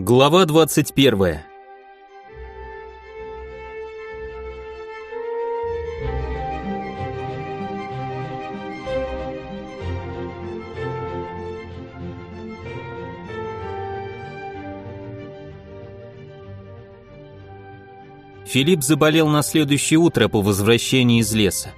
Глава 21. Филипп заболел на следующее утро по возвращении из леса.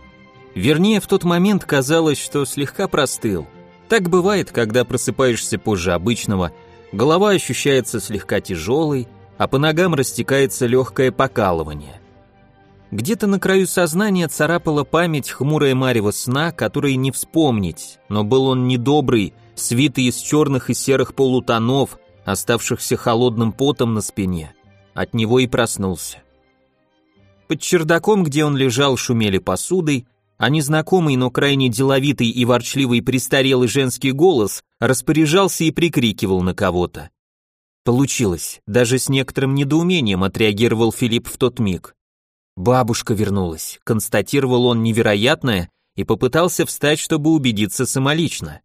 Вернее, в тот момент казалось, что слегка простыл. Так бывает, когда просыпаешься позже обычного – голова ощущается слегка тяжелой, а по ногам растекается легкое покалывание. Где-то на краю сознания царапала память хмурая марево сна, который не вспомнить, но был он недобрый, свитый из черных и серых полутонов, оставшихся холодным потом на спине. От него и проснулся. Под чердаком, где он лежал, шумели посудой, а незнакомый, но крайне деловитый и ворчливый престарелый женский голос распоряжался и прикрикивал на кого-то. Получилось, даже с некоторым недоумением отреагировал Филипп в тот миг. Бабушка вернулась, констатировал он невероятное и попытался встать, чтобы убедиться самолично.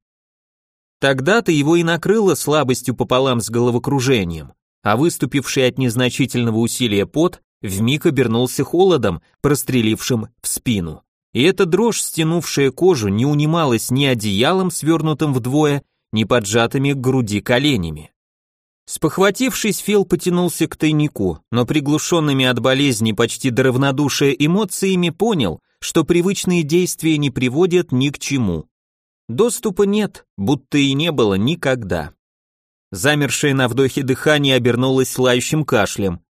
Тогда-то его и накрыло слабостью пополам с головокружением, а выступивший от незначительного усилия пот вмиг обернулся холодом, прострелившим в спину и эта дрожь, стянувшая кожу, не унималась ни одеялом, свернутым вдвое, ни поджатыми к груди коленями. Спохватившись, Фил потянулся к тайнику, но приглушенными от болезни почти до равнодушия эмоциями понял, что привычные действия не приводят ни к чему. Доступа нет, будто и не было никогда. Замершее на вдохе дыхание обернулось лающим кашлем.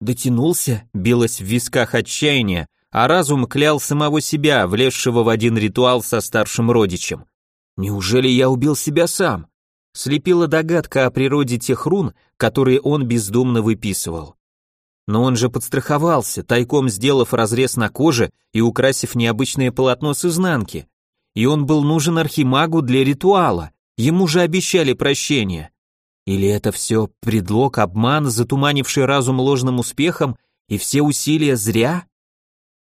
Дотянулся, билось в висках отчаяние, а разум клял самого себя, влезшего в один ритуал со старшим родичем. Неужели я убил себя сам? Слепила догадка о природе тех рун, которые он бездумно выписывал. Но он же подстраховался, тайком сделав разрез на коже и украсив необычное полотно с изнанки. И он был нужен архимагу для ритуала, ему же обещали прощение. Или это все предлог, обман, затуманивший разум ложным успехом, и все усилия зря?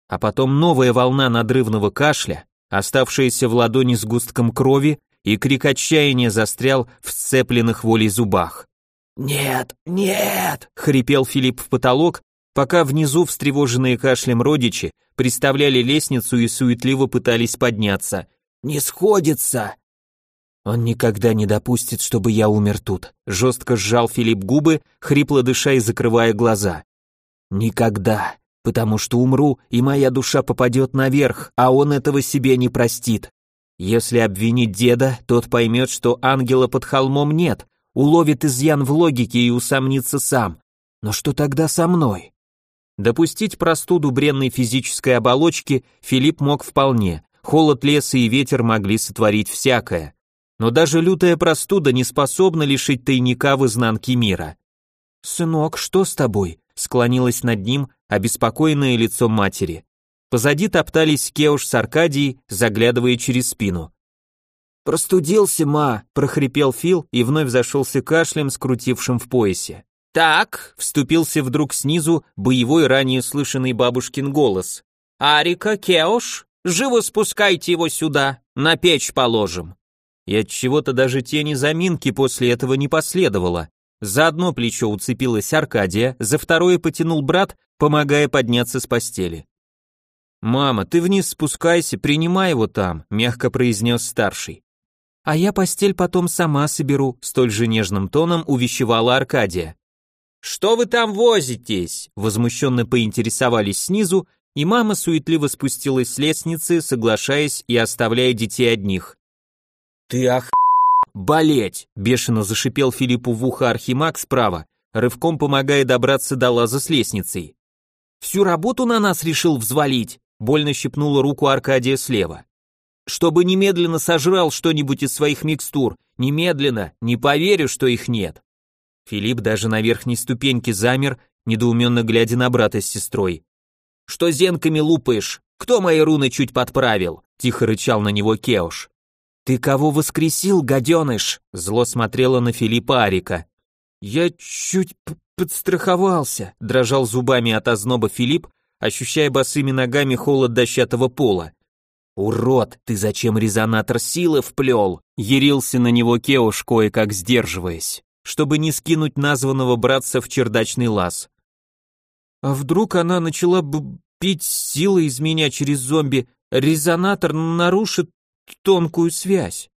а потом новая волна надрывного кашля, оставшаяся в ладони с густком крови, и крик отчаяния застрял в сцепленных волей зубах. «Нет, нет!» — хрипел Филипп в потолок, пока внизу встревоженные кашлем родичи приставляли лестницу и суетливо пытались подняться. «Не сходится!» «Он никогда не допустит, чтобы я умер тут», — жестко сжал Филипп губы, хрипло дыша и закрывая глаза. «Никогда потому что умру, и моя душа попадет наверх, а он этого себе не простит. Если обвинить деда, тот поймет, что ангела под холмом нет, уловит изъян в логике и усомнится сам. Но что тогда со мной? Допустить простуду бренной физической оболочки Филипп мог вполне. Холод леса и ветер могли сотворить всякое. Но даже лютая простуда не способна лишить тайника в изнанке мира. «Сынок, что с тобой?» склонилась над ним обеспокоенное лицо матери. Позади топтались Кеуш с Аркадией, заглядывая через спину. «Простудился, ма!» – прохрипел Фил и вновь зашелся кашлем, скрутившим в поясе. «Так», – вступился вдруг снизу боевой ранее слышанный бабушкин голос. «Арика, Кеуш, живо спускайте его сюда, на печь положим». И от чего-то даже тени заминки после этого не последовало. За одно плечо уцепилась Аркадия, за второе потянул брат, помогая подняться с постели. «Мама, ты вниз спускайся, принимай его там», — мягко произнес старший. «А я постель потом сама соберу», — столь же нежным тоном увещевала Аркадия. «Что вы там возитесь?» — возмущенно поинтересовались снизу, и мама суетливо спустилась с лестницы, соглашаясь и оставляя детей одних. «Ты ах «Болеть!» – бешено зашипел Филиппу в ухо Архимаг справа, рывком помогая добраться до лаза с лестницей. «Всю работу на нас решил взвалить!» – больно щипнула руку Аркадия слева. «Чтобы немедленно сожрал что-нибудь из своих микстур, немедленно, не поверю, что их нет!» Филипп даже на верхней ступеньке замер, недоуменно глядя на брата с сестрой. «Что зенками лупаешь? Кто мои руны чуть подправил?» – тихо рычал на него Кеуш. «Ты кого воскресил, гаденыш?» Зло смотрела на Филиппа Арика. «Я чуть подстраховался», дрожал зубами от озноба Филипп, ощущая босыми ногами холод дощатого пола. «Урод, ты зачем резонатор силы вплел?» Ярился на него Кеуш, кое-как сдерживаясь. чтобы не скинуть названного братца в чердачный лаз. А вдруг она начала бы пить силы из меня через зомби, резонатор нарушит тонкую связь.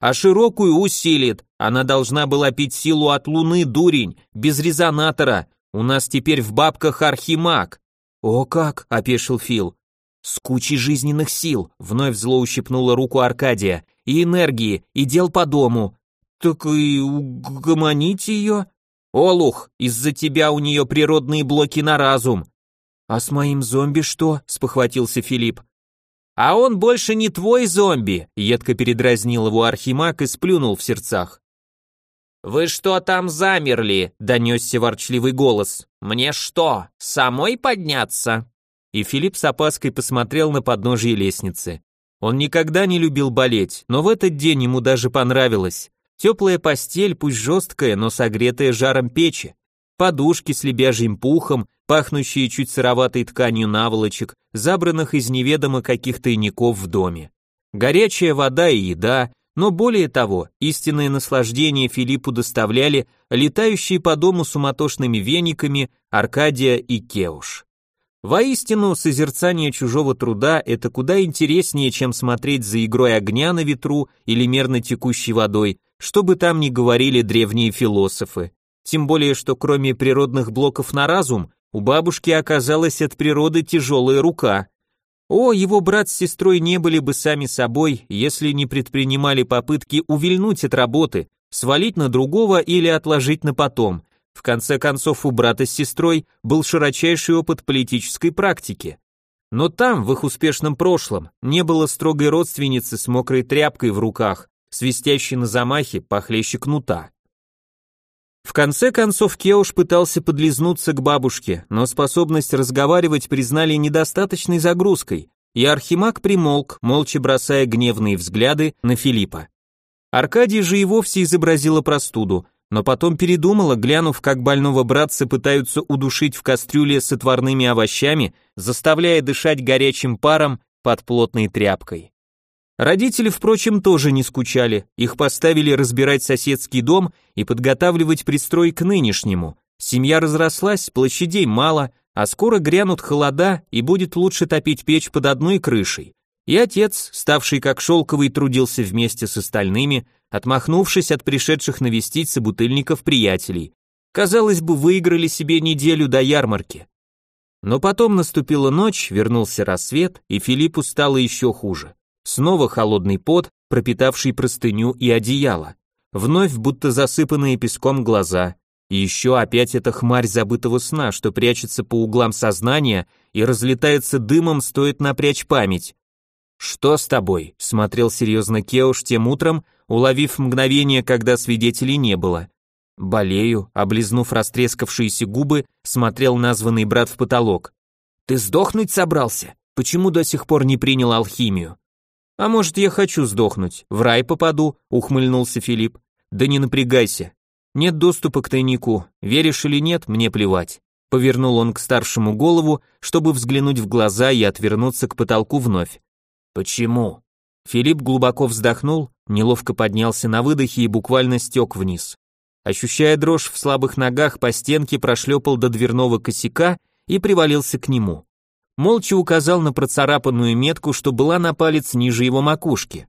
А широкую усилит. Она должна была пить силу от луны, дурень, без резонатора. У нас теперь в бабках архимаг. О как, опешил Фил. С кучей жизненных сил, вновь зло ущипнула руку Аркадия, и энергии, и дел по дому. Так и угомоните ее. Олух, из-за тебя у нее природные блоки на разум. А с моим зомби что? спохватился Филипп. «А он больше не твой зомби», — едко передразнил его Архимаг и сплюнул в сердцах. «Вы что там замерли?» — донесся ворчливый голос. «Мне что, самой подняться?» И Филипп с опаской посмотрел на подножие лестницы. Он никогда не любил болеть, но в этот день ему даже понравилось. Теплая постель, пусть жесткая, но согретая жаром печи, подушки с лебяжьим пухом, пахнущие чуть сыроватой тканью наволочек, забранных из неведомо каких тайников в доме. Горячая вода и еда, но более того, истинное наслаждение Филиппу доставляли летающие по дому суматошными вениками Аркадия и Кеуш. Воистину, созерцание чужого труда – это куда интереснее, чем смотреть за игрой огня на ветру или мерно текущей водой, что бы там ни говорили древние философы. Тем более, что кроме природных блоков на разум, у бабушки оказалась от природы тяжелая рука. О, его брат с сестрой не были бы сами собой, если не предпринимали попытки увильнуть от работы, свалить на другого или отложить на потом. В конце концов, у брата с сестрой был широчайший опыт политической практики. Но там, в их успешном прошлом, не было строгой родственницы с мокрой тряпкой в руках, свистящей на замахе похлеще кнута. В конце концов Кеуш пытался подлизнуться к бабушке, но способность разговаривать признали недостаточной загрузкой, и Архимаг примолк, молча бросая гневные взгляды на Филиппа. Аркадий же и вовсе изобразила простуду, но потом передумала, глянув, как больного братца пытаются удушить в кастрюле с отварными овощами, заставляя дышать горячим паром под плотной тряпкой. Родители, впрочем, тоже не скучали, их поставили разбирать соседский дом и подготавливать пристрой к нынешнему. Семья разрослась, площадей мало, а скоро грянут холода и будет лучше топить печь под одной крышей. И отец, ставший как шелковый, трудился вместе с остальными, отмахнувшись от пришедших навестить собутыльников приятелей. Казалось бы, выиграли себе неделю до ярмарки. Но потом наступила ночь, вернулся рассвет, и Филиппу стало еще хуже. Снова холодный пот, пропитавший простыню и одеяло. Вновь будто засыпанные песком глаза. И еще опять эта хмарь забытого сна, что прячется по углам сознания и разлетается дымом, стоит напрячь память. «Что с тобой?» — смотрел серьезно Кеуш тем утром, уловив мгновение, когда свидетелей не было. «Болею», — облизнув растрескавшиеся губы, смотрел названный брат в потолок. «Ты сдохнуть собрался? Почему до сих пор не принял алхимию?» А может, я хочу сдохнуть, в рай попаду, ухмыльнулся Филипп. Да не напрягайся. Нет доступа к тайнику. Веришь или нет, мне плевать. Повернул он к старшему голову, чтобы взглянуть в глаза и отвернуться к потолку вновь. Почему? Филипп глубоко вздохнул, неловко поднялся на выдохе и буквально стек вниз. Ощущая дрожь в слабых ногах, по стенке прошлепал до дверного косяка и привалился к нему молча указал на процарапанную метку, что была на палец ниже его макушки.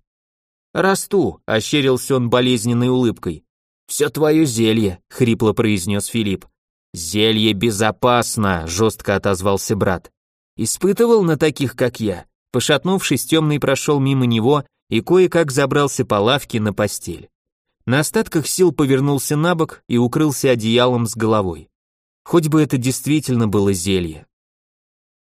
«Расту», — ощерился он болезненной улыбкой. «Все твое зелье», — хрипло произнес Филипп. «Зелье безопасно», — жестко отозвался брат. «Испытывал на таких, как я». Пошатнувшись, темный прошел мимо него и кое-как забрался по лавке на постель. На остатках сил повернулся на бок и укрылся одеялом с головой. Хоть бы это действительно было зелье.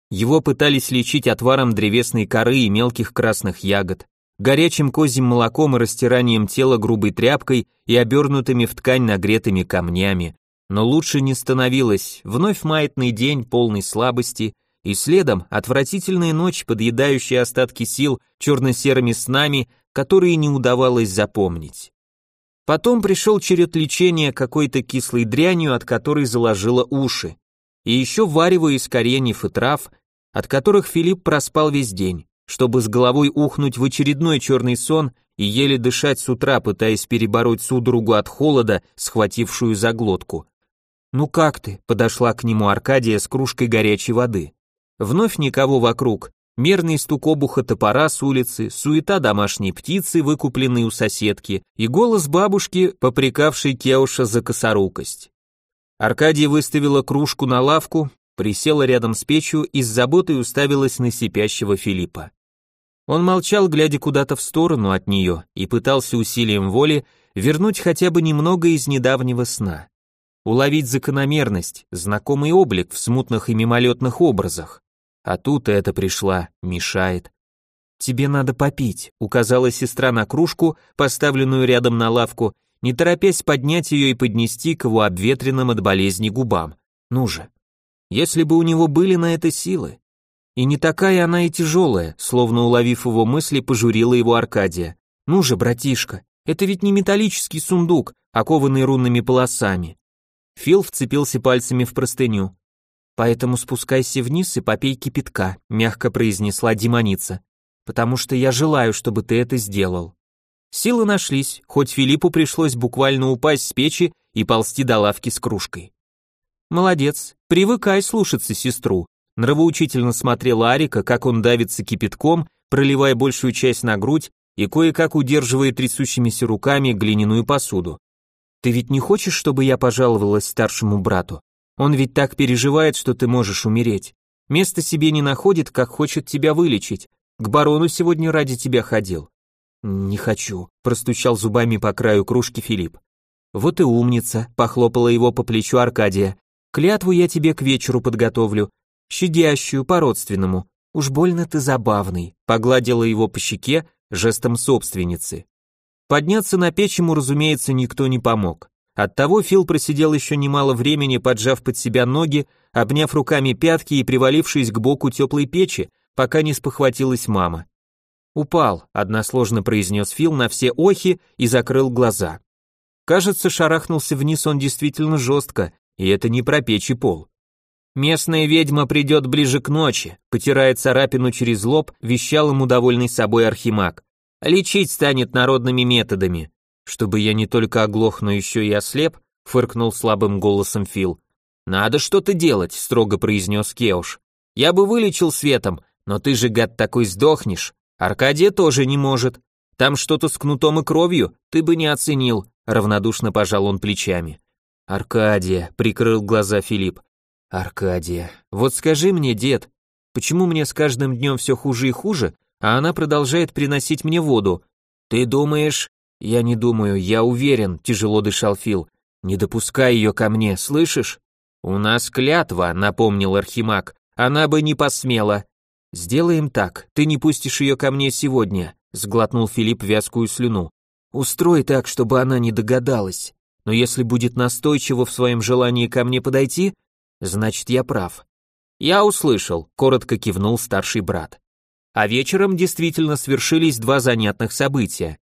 Его пытались лечить отваром древесной коры и мелких красных ягод, горячим козьим молоком и растиранием тела грубой тряпкой и обернутыми в ткань нагретыми камнями. Но лучше не становилось, вновь маятный день полный слабости, и следом отвратительная ночь, подъедающая остатки сил черно-серыми снами, которые не удавалось запомнить. Потом пришел черед лечения какой-то кислой дрянью, от которой заложило уши и еще варево из кореньев и трав, от которых Филипп проспал весь день, чтобы с головой ухнуть в очередной черный сон и еле дышать с утра, пытаясь перебороть судорогу от холода, схватившую за глотку. «Ну как ты?» — подошла к нему Аркадия с кружкой горячей воды. Вновь никого вокруг, мерный стук обуха топора с улицы, суета домашней птицы, выкупленной у соседки, и голос бабушки, попрекавшей Кеуша за косорукость. Аркадия выставила кружку на лавку, присела рядом с печью и с заботой уставилась на сипящего Филиппа. Он молчал, глядя куда-то в сторону от нее, и пытался усилием воли вернуть хотя бы немного из недавнего сна. Уловить закономерность, знакомый облик в смутных и мимолетных образах. А тут это пришла, мешает. «Тебе надо попить», — указала сестра на кружку, поставленную рядом на лавку, не торопясь поднять ее и поднести к его обветренным от болезни губам. «Ну же». Если бы у него были на это силы, и не такая она и тяжелая, словно уловив его мысли, пожурила его Аркадия. Ну же, братишка, это ведь не металлический сундук, окованный рунными полосами. Фил вцепился пальцами в простыню. Поэтому спускайся вниз и попей кипятка, мягко произнесла демоница. Потому что я желаю, чтобы ты это сделал. Силы нашлись, хоть Филиппу пришлось буквально упасть с печи и ползти до лавки с кружкой. Молодец, привыкай слушаться сестру, Нравоучительно смотрела Арика, как он давится кипятком, проливая большую часть на грудь и кое-как удерживая трясущимися руками глиняную посуду. «Ты ведь не хочешь, чтобы я пожаловалась старшему брату? Он ведь так переживает, что ты можешь умереть. Место себе не находит, как хочет тебя вылечить. К барону сегодня ради тебя ходил». «Не хочу», – простучал зубами по краю кружки Филипп. «Вот и умница», – похлопала его по плечу Аркадия. «Клятву я тебе к вечеру подготовлю, щадящую, по-родственному. Уж больно ты забавный, погладила его по щеке жестом собственницы. Подняться на печь ему, разумеется, никто не помог. Оттого Фил просидел еще немало времени, поджав под себя ноги, обняв руками пятки и привалившись к боку теплой печи, пока не спохватилась мама. «Упал», — односложно произнес Фил на все охи и закрыл глаза. Кажется, шарахнулся вниз он действительно жестко, и это не про печь и пол. Местная ведьма придет ближе к ночи, потирая царапину через лоб, вещал ему довольный собой архимаг. Лечить станет народными методами. Чтобы я не только оглох, но еще и ослеп, фыркнул слабым голосом Фил. Надо что-то делать, строго произнес Кеуш. Я бы вылечил светом, но ты же, гад, такой сдохнешь. Аркадия тоже не может. Там что-то с кнутом и кровью, ты бы не оценил, равнодушно пожал он плечами. Аркадия, прикрыл глаза Филипп. Аркадия, вот скажи мне, дед, почему мне с каждым днем все хуже и хуже, а она продолжает приносить мне воду? Ты думаешь? Я не думаю, я уверен, тяжело дышал Фил. Не допускай ее ко мне, слышишь? У нас клятва, напомнил Архимаг. Она бы не посмела. Сделаем так, ты не пустишь ее ко мне сегодня, сглотнул Филипп вязкую слюну. Устрой так, чтобы она не догадалась. Но если будет настойчиво в своем желании ко мне подойти, Значит, я прав. Я услышал, коротко кивнул старший брат. А вечером действительно свершились два занятных события.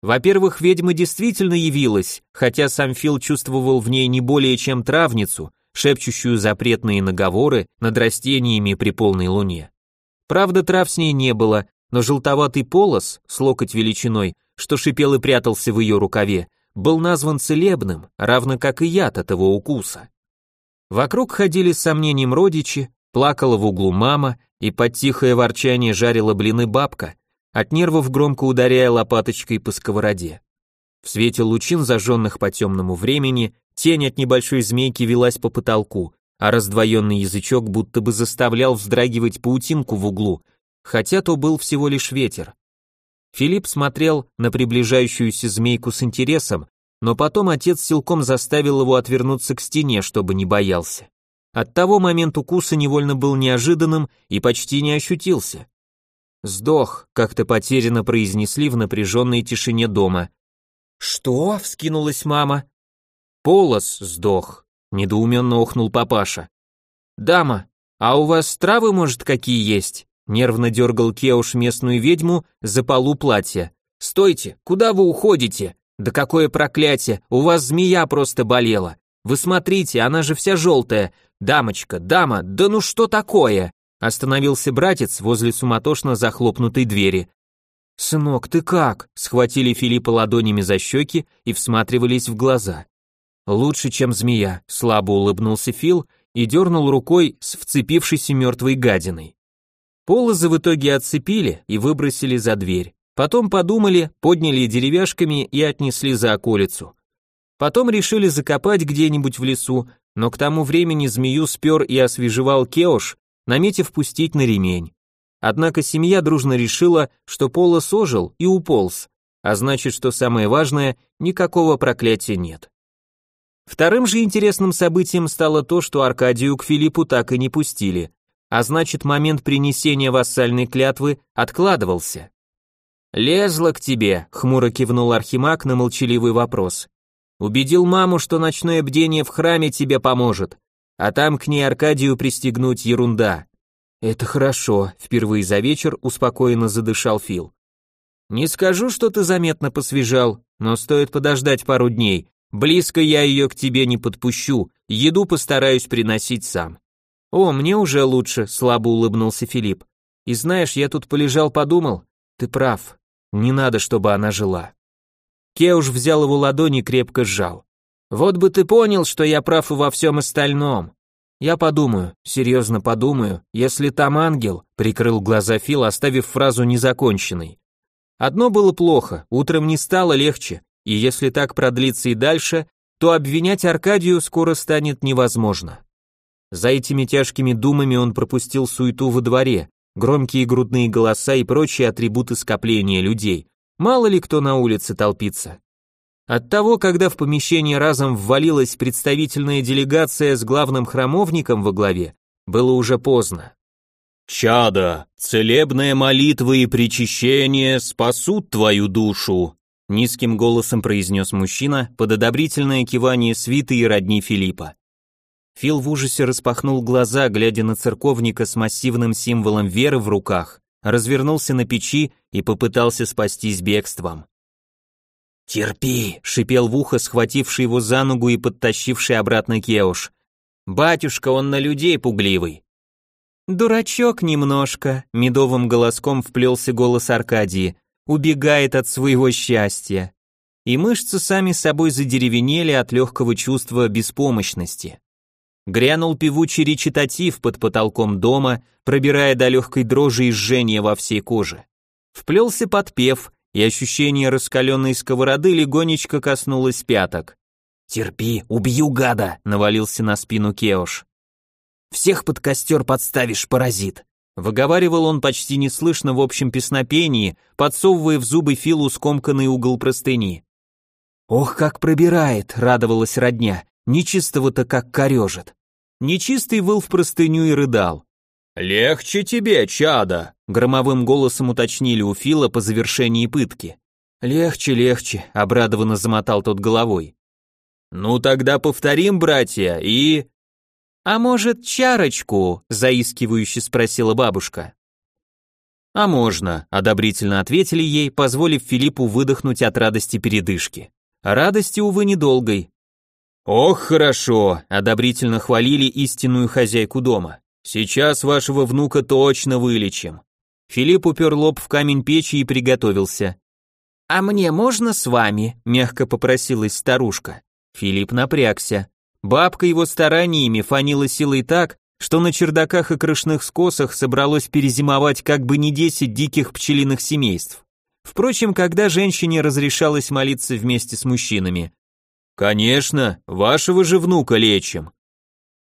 Во-первых, ведьма действительно явилась, хотя сам Фил чувствовал в ней не более чем травницу, шепчущую запретные наговоры над растениями при полной луне. Правда, трав с ней не было, но желтоватый полос с локоть величиной, что шипел и прятался в ее рукаве, был назван целебным, равно как и яд этого укуса. Вокруг ходили с сомнением родичи, плакала в углу мама и под тихое ворчание жарила блины бабка, от нервов громко ударяя лопаточкой по сковороде. В свете лучин, зажженных по темному времени, тень от небольшой змейки велась по потолку, а раздвоенный язычок будто бы заставлял вздрагивать паутинку в углу, хотя то был всего лишь ветер. Филипп смотрел на приближающуюся змейку с интересом, но потом отец силком заставил его отвернуться к стене, чтобы не боялся. От того момент укуса невольно был неожиданным и почти не ощутился. «Сдох», — как-то потерянно произнесли в напряженной тишине дома. «Что?» — вскинулась мама. «Полос сдох», — недоуменно охнул папаша. «Дама, а у вас травы, может, какие есть?» Нервно дергал Кеуш местную ведьму за полу платья. «Стойте, куда вы уходите?» Да какое проклятие, у вас змея просто болела. Вы смотрите, она же вся желтая. Дамочка, дама, да ну что такое? Остановился братец возле суматошно захлопнутой двери. «Сынок, ты как?» Схватили Филиппа ладонями за щеки и всматривались в глаза. «Лучше, чем змея», слабо улыбнулся Фил и дернул рукой с вцепившейся мертвой гадиной. Полозы в итоге отцепили и выбросили за дверь. Потом подумали, подняли деревяшками и отнесли за околицу. Потом решили закопать где-нибудь в лесу, но к тому времени змею спер и освежевал Кеош, наметив пустить на ремень. Однако семья дружно решила, что Полос ожил и уполз, а значит, что самое важное, никакого проклятия нет. Вторым же интересным событием стало то, что Аркадию к Филиппу так и не пустили, а значит момент принесения вассальной клятвы откладывался. «Лезла к тебе», — хмуро кивнул Архимаг на молчаливый вопрос. «Убедил маму, что ночное бдение в храме тебе поможет, а там к ней Аркадию пристегнуть ерунда». «Это хорошо», — впервые за вечер успокоенно задышал Фил. «Не скажу, что ты заметно посвежал, но стоит подождать пару дней. Близко я ее к тебе не подпущу, еду постараюсь приносить сам». «О, мне уже лучше», — слабо улыбнулся Филипп. «И знаешь, я тут полежал-подумал, ты прав, не надо, чтобы она жила. Кеуш взял его ладони и крепко сжал. Вот бы ты понял, что я прав и во всем остальном. Я подумаю, серьезно подумаю, если там ангел, прикрыл глаза Фил, оставив фразу незаконченной. Одно было плохо, утром не стало легче, и если так продлится и дальше, то обвинять Аркадию скоро станет невозможно. За этими тяжкими думами он пропустил суету во дворе, громкие грудные голоса и прочие атрибуты скопления людей. Мало ли кто на улице толпится. От того, когда в помещение разом ввалилась представительная делегация с главным храмовником во главе, было уже поздно. «Чада, целебная молитва и причащение спасут твою душу», низким голосом произнес мужчина под одобрительное кивание свиты и родни Филиппа. Фил в ужасе распахнул глаза, глядя на церковника с массивным символом веры в руках, развернулся на печи и попытался спастись бегством. «Терпи!» — шипел в ухо, схвативший его за ногу и подтащивший обратно Кеуш. «Батюшка, он на людей пугливый!» «Дурачок немножко», — медовым голоском вплелся голос Аркадии, убегает от своего счастья. И мышцы сами собой задеревенели от легкого чувства беспомощности. Грянул певучий речитатив под потолком дома, пробирая до легкой дрожи и жжения во всей коже. Вплелся подпев, и ощущение раскаленной сковороды легонечко коснулось пяток. «Терпи, убью гада!» — навалился на спину Кеош. «Всех под костер подставишь, паразит!» Выговаривал он почти неслышно в общем песнопении, подсовывая в зубы Филу скомканный угол простыни. «Ох, как пробирает!» — радовалась родня. «Нечистого-то как корежит!» Нечистый выл в простыню и рыдал. «Легче тебе, чада!» — громовым голосом уточнили у Фила по завершении пытки. «Легче, легче», — обрадованно замотал тот головой. «Ну тогда повторим, братья, и...» «А может, чарочку?» — заискивающе спросила бабушка. «А можно», — одобрительно ответили ей, позволив Филиппу выдохнуть от радости передышки. Радости, увы, недолгой. «Ох, хорошо!» – одобрительно хвалили истинную хозяйку дома. «Сейчас вашего внука точно вылечим». Филипп упер лоб в камень печи и приготовился. «А мне можно с вами?» – мягко попросилась старушка. Филипп напрягся. Бабка его стараниями фанила силой так, что на чердаках и крышных скосах собралось перезимовать как бы не десять диких пчелиных семейств. Впрочем, когда женщине разрешалось молиться вместе с мужчинами, «Конечно, вашего же внука лечим».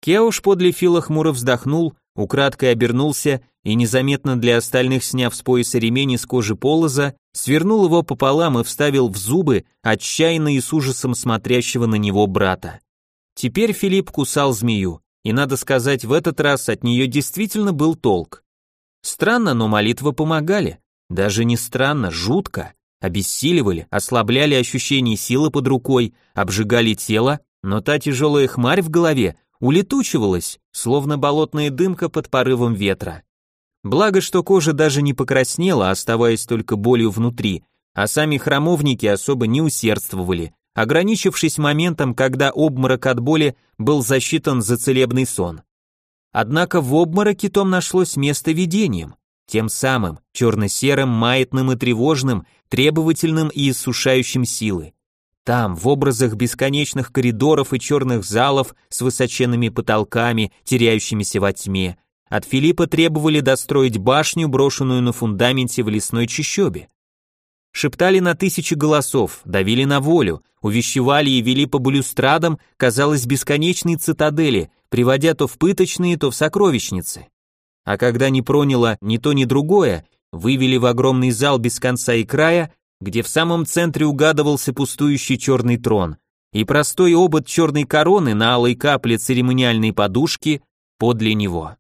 Кеуш подле Фила хмуро вздохнул, украдкой обернулся и, незаметно для остальных сняв с пояса ремень из кожи полоза, свернул его пополам и вставил в зубы отчаянно и с ужасом смотрящего на него брата. Теперь Филипп кусал змею, и, надо сказать, в этот раз от нее действительно был толк. Странно, но молитвы помогали. Даже не странно, жутко обессиливали, ослабляли ощущение силы под рукой, обжигали тело, но та тяжелая хмарь в голове улетучивалась, словно болотная дымка под порывом ветра. Благо, что кожа даже не покраснела, оставаясь только болью внутри, а сами храмовники особо не усердствовали, ограничившись моментом, когда обморок от боли был засчитан за целебный сон. Однако в обмороке том нашлось место видением. тем самым, черно-серым, маятным и тревожным, требовательным и иссушающим силы. Там, в образах бесконечных коридоров и черных залов с высоченными потолками, теряющимися во тьме, от Филиппа требовали достроить башню, брошенную на фундаменте в лесной чащобе. Шептали на тысячи голосов, давили на волю, увещевали и вели по балюстрадам, казалось, бесконечной цитадели, приводя то в пыточные, то в сокровищницы. А когда не проняло ни то, ни другое, вывели в огромный зал без конца и края, где в самом центре угадывался пустующий черный трон, и простой обод черной короны на алой капле церемониальной подушки подле него.